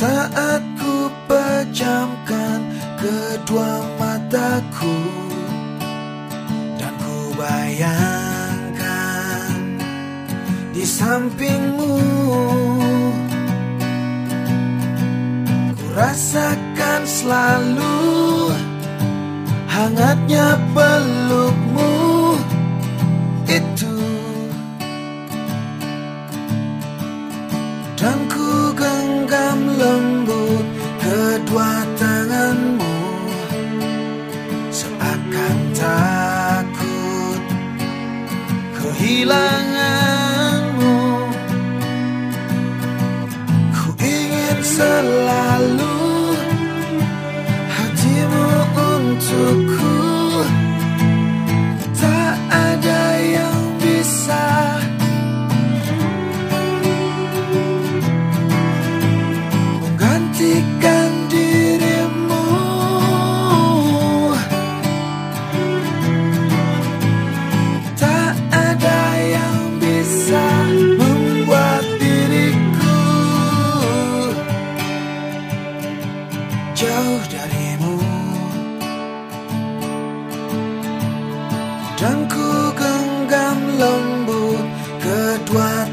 Saat ku pejamkan kedua mataku Dan ku bayangkan di sampingmu Ku rasakan selalu hangatnya pelukmu. Itu kehilanganmu jauh darimu. Dan ku genggam lembut kedua